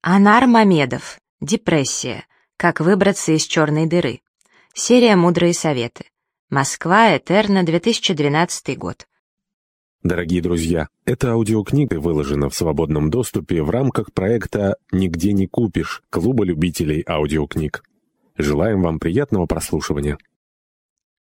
Анар Мамедов. Депрессия. Как выбраться из черной дыры. Серия «Мудрые советы». Москва, Этерна, 2012 год. Дорогие друзья, эта аудиокнига выложена в свободном доступе в рамках проекта «Нигде не купишь» Клуба любителей аудиокниг. Желаем вам приятного прослушивания.